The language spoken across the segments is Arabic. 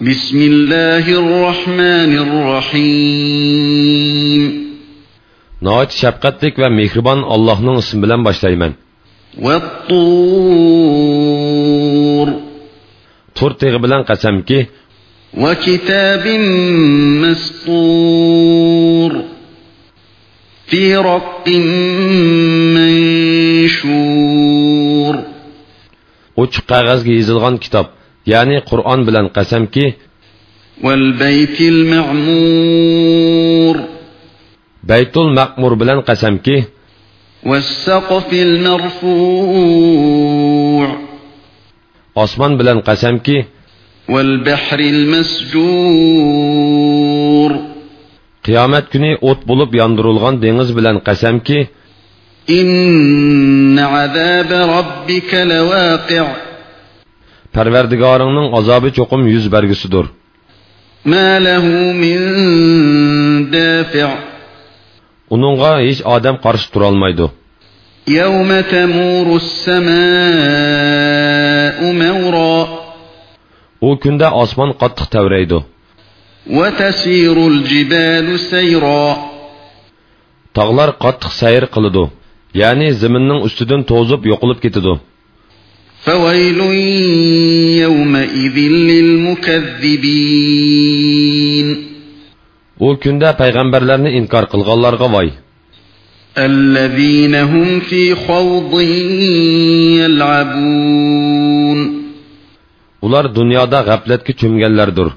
بسم الله الرحمن الرحيم Nəhayət şəfqətlik və mehriban Allah'ın ismi bilan başlayman. والطور Tur teğı bilan qasamki, وكتاب مسطور في رق منشور ئوچۇق قەغەزگە يېزىلغان كىتاب, يعني قرآن بلن قسم كي والبيت المعمور. بيت المعمور بلن قسم كي والسقف المرفوع. ئاسمان بىلەن قەسەمكى والبحر المسجور. قيامة كني أوت بولوب ياندرولغان دينز بلن قسم كي إن عذاب ربك لواقع. Parvardigoringning azobi cho'qim yuz bergisidir. ما له من دافع hech odam qarshi tura olmaydi. يوم تمور السماء مورا U kunda osmon qattiq tavraydi. وتسير الجبال سيرا Tog'lar qattiq sayr qiladi. Ya'ni zaminning ustidan to'zib yo'qolib ketadi. فويل يومئذ للمكذبين U kunda payg'ambarlarni inkor qilganlarga voy. الذين هم في خوض يلعبون Ular dunyoda g'aflatga cho'mganlardir.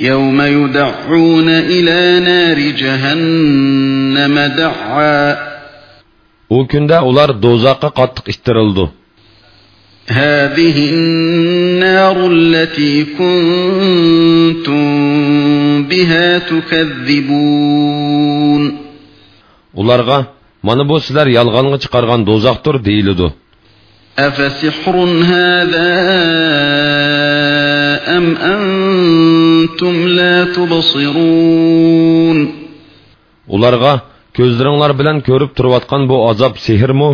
يوم يدعون إلى نار جهنم دعا U kunda ular do'zaxga qattiq ittirildi. هذه النار التي كنتم بها تكذبون Ularga mana bu sizlar yolg'onga chiqargan do'zaxdir deyiladi. أفسحر هذا أم أنتم لا تبصرون Ularga ko'zlaringlar bilan ko'rib turayotgan bu azob sehrmi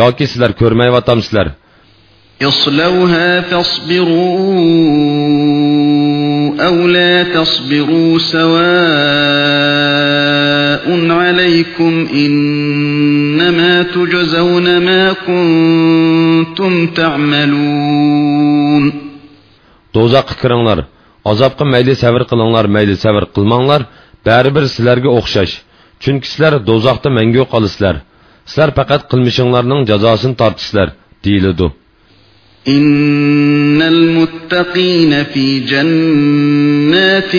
yoki sizlar ko'rmayyotamsizlar? اصلوها فاصبروا أو لا تصبروا سواء عليكم إنما تجزون ما كنتم تعملون Do'zaxga kiringlar. Azobga mayli sabr qilinglar, mayli sabr qilmanglar, baribir sizlarga o'xshash. Chunki sizlar do'zaxda mangu qolasizlar. Sizlar faqat qilmishinglarning jazosini tortisizlar, deyiladi. إن المتقين في جنات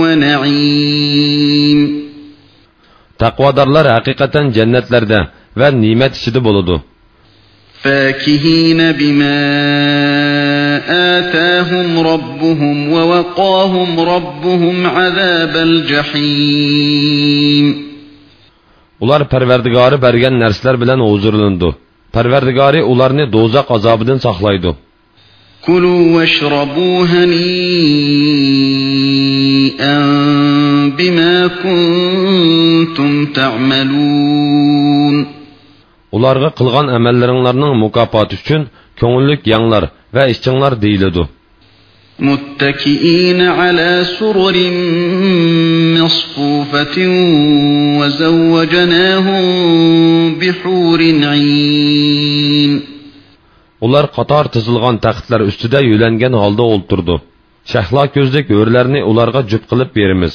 ونعيم Taqvodorlar haqiqatan jannatlarda va ne'mat ichida bo'ladi. فاكهين بما آتاهم ربهم ووقاهم ربهم عذاب الجحيم Ular Parvardigori bergan narsalar bilan huzurlandi. Parvardigori ularni do'zax azobidan saqlaydi. كلوا واشربوا هنيئا بما كنتم تعملون Ularga qilgan amallaringlarning mukofoti uchun ko'ngillik yanglar va ishchinglar deyiladi. متكئين على سرر مصفوفة وزوجناهم بحور عين Ular qator tizilgan taxtlar ustida yo'langan holda o'ltirdi. Shahlo ko'zlik o'rlarni ularga jup qilib beramiz.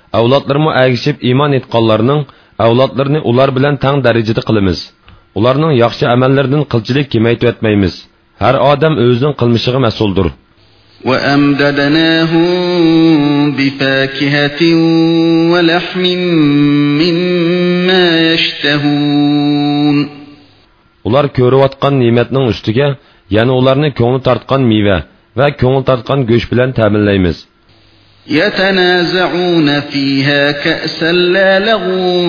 avlodlarmi agishib iymon etganlarning avlodlarini ular bilan tang darajada qilamiz. Ularning yaxshi amallaridan qilchilik kemaytmaymiz. Har odam o'zining qilmishiga mas'uldir. وأمددناهم بفاكهة ولحم مما يشتهون Ular ko'rayotgan ne'matning ustiga yana ularni ko'ngli tortgan meva va ko'ngil tortgan go'sht bilan ta'minlaymiz. يتنازعون فيها كأسا لا لغو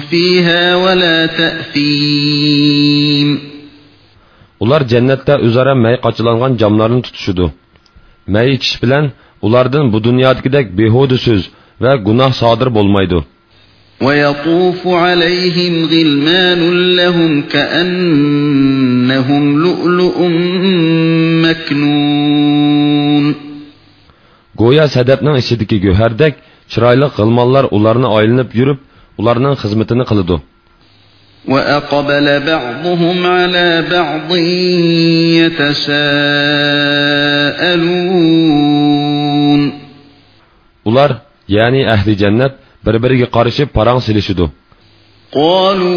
فيها ولا تأثيم Ular jannatda o'zaro may qochilangan jamlarni tutishidi. May ichish bilan ulardan bu dunyodagidek behuda so'z va gunoh sodir bo'lmaydi. ويطوف عليهم غلمان لهم كأنهم لؤلؤ مكنون go'yo sadabning ichidagi go'hardek chiroyli g'ilmonlar ularni aylanib yurib ularning xizmatini qiladi وأقبل بعضهم على بعض يتساءلون ular ya'ni ahli jannat bir biriga qarashib parang silishidi قالوا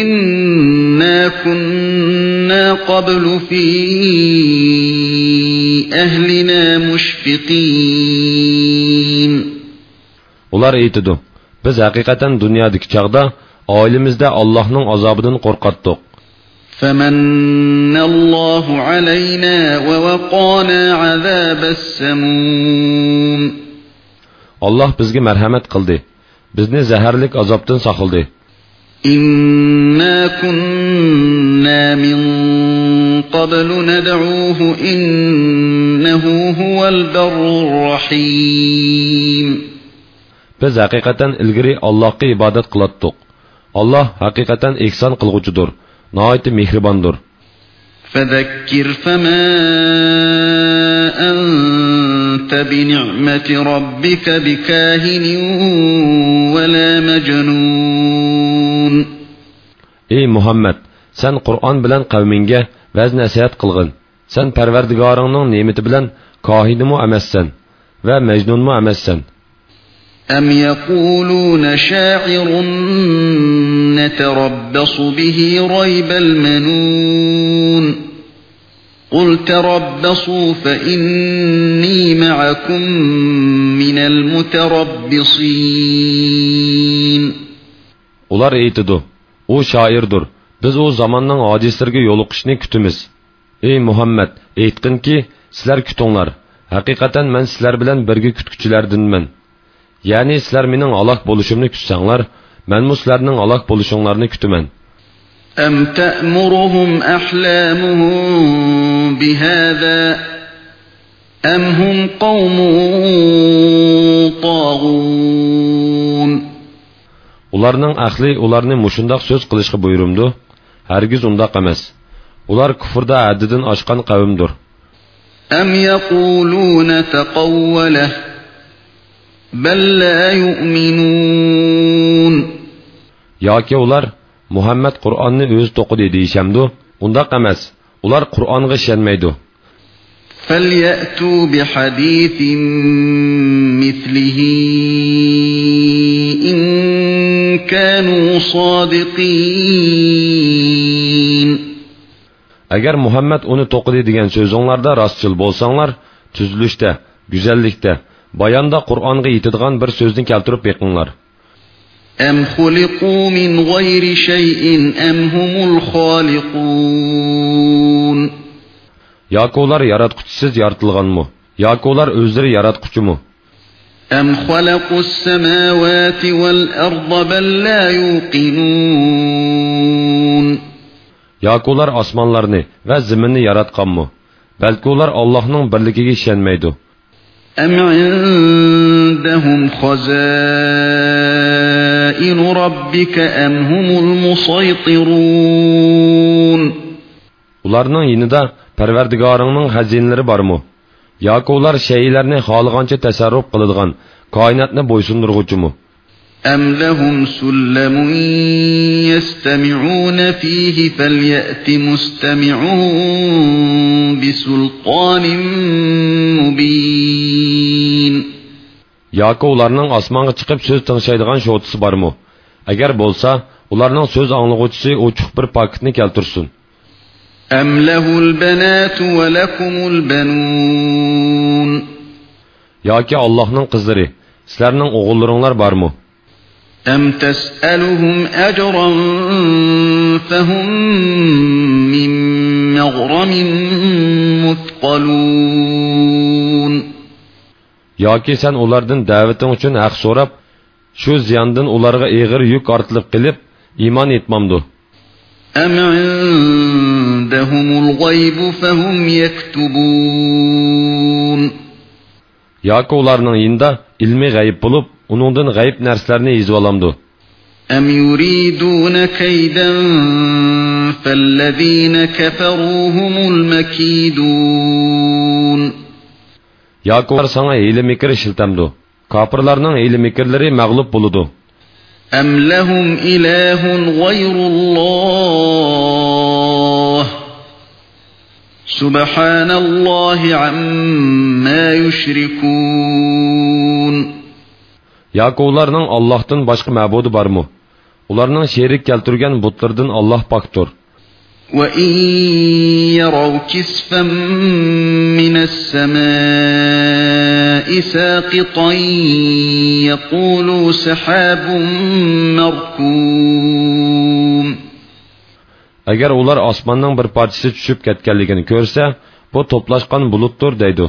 إنا كنا قبل في أهلنا مشفقين ular aytidi biz haqiqatan dunyodagi chog'da oilamizda allohning azobidan qo'rqatdiq فمن الله علينا ووقانا عذاب السموم alloh bizga marhamat qildi bizni zaharlik azobdan saqladi إنا كنا من قبل ندعوه إنه هو البر الرحيم biz haqiqatan ilgari allohga ibodat qilatdiq alloh haqiqatan ehson qilg'uchidir noiti mehribondir فذكر فما أنت كنت بنعمة ربك بكاهن ولا مجنون. اي محمد سن قرآن بلن قومينجا وزن اسيات قلغن سن پروردگارنن نيمت بلن كاهن مو امسن و مو امسن أم يقولون شاعر نتربص به ريب المنون قل تربصوا فإني معكم من المتربصين ular aytidi u shoirdir biz u zamonning ojizlariga yo'liqishni kutimiz ey muhammad aytqinki sizlar kutinglar haqiqatan man sizlar bilan birga kutguchilardinman ya'ni sizlar mening aloq bo'lishimni kutsanglar manmu sizlarning aloq bo'lishinglarni kutaman أم تأمرهم أحلامهم بهذا أم هم قوم طاغون ularning ahli ularni mushundoq so'z qilishga buyurumdi hargiz undoq emas ular kufrda haddidan oshgan qavmdir أم يقولون تقوله بل لا يؤمنون yoki ular muhammad qur'onni o'zi to'qidi deyishamdu undoq emas ular qur'onga ishonmaydi فليأتوا بحديث مثله إن كانوا صادقين agar muhammad uni to'qidi degan so'zinglarda rostchil bo'lsanglar tuzilishda go'zallikda bayonda qur'onga yetadigan bir so'zni keltirib beqinglar أم خلقوا من غير شيء أم هم الخالقون yoki ular yaratquchisiz yaratilganmi yoki ular o'zlari yaratquchimi أم خلقوا السماوات والأرض بل لا يوقنون yoki ular osmonlarni va zaminni yaratganmi balki ular allohning birligiga ishonmaydi أم عندهم خزائن ربك أم هم المسيطرون ularning yinida parvardigoringning xazinalari bormi yoki ular shaylarni xohlagancha tasarruf qiladigan koinotni bo'ysundirg'uchimi أم لهم سلم يستمعون فيه فليأت مستمعون بسلطان مبين yoki ularning osmonga chiqib so'z tingshaydigan sho'tisi bormi agar bo'lsa ularning so'z anglag'uvchisi ochiq bir paketni keltirsin أم له البنات ولكم البنون yoki allohning qizlari sizlarning o'g'illaringlar bormi أم تسألهم أجرا فهم من مغرم مثقلون yoki sen ulardan da'vating uchun haq so'rab shu ziyondan ularga eg'ir yuk ortilib qilib iymon etmamdu أم عندهم الغيب فهم يكتبون yoki ularning yinda ilmiy g'ayib bo'lib uningdan g'ayib narsalarni yezib olamdu أم يريدون كيدا فالذين كفروا هم المكيدون yoki ular sana hiyla mikr ishiltamdu kofirlarning hiyla mikrlari mag'lub bo'ludi إله غير الله سبحان الله عما يشركون yoki ularning Allohdan boshqa ma'budi bormi ularning sherik keltirgan butlardan Alloh pokdir وإن يروا كسفا من السماء ساقطا يقولوا سحاب مركوم agar ular osmonning bir parchasi tushib ketganligini ko'rsa bu to'plashgan bulutdir deydi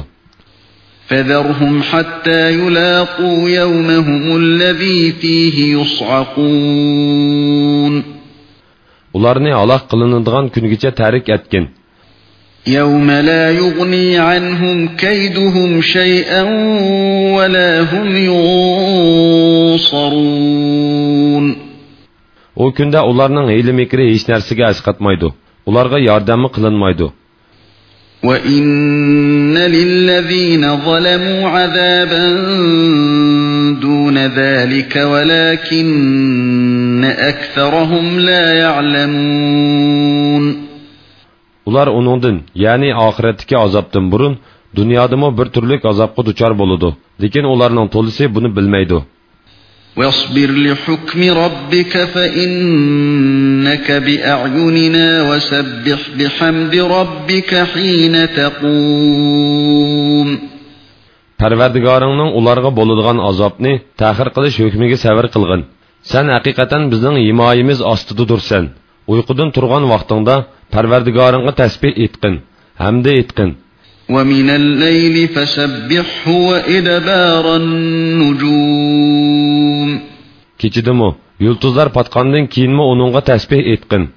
فذرهم حتى يلاقوا يومهم الذي فيه يصعقون ularni halok qilinadigan kungacha tarik etgin يوم لا يغني عنهم كيدهم شيئا ولا هم ينصرون u kunda ularning hiyla mikri hech narsaga asqatmaydi ularga yordami qilinmaydi وإن للذين ظلموا عذابا دون ذلك ولكن أكثرهم لا يعلمون ular uningdan ya'ni oxiratdagi azobdan burun dunyodami bir turlik azobga duchor bo'ladi lekin ularning to'lisi buni bilmaydi واصبر لحكم ربك فإنك بأعيننا وسبح بحمد ربك حين تقوم parvardigoringning ularga bo'ladigan azobni ta'xir qilish hukmiga savr qilg'in san haqiqatan bizning himoyamiz ostidadursan uyqudan turgan vaqtingda parvardigoringga tasbih etqin hamda etqin ومن الليل فسبحه وإدبار النجوم kechidimi yulduzlar patqandan keyinmi uningga tasbih etqin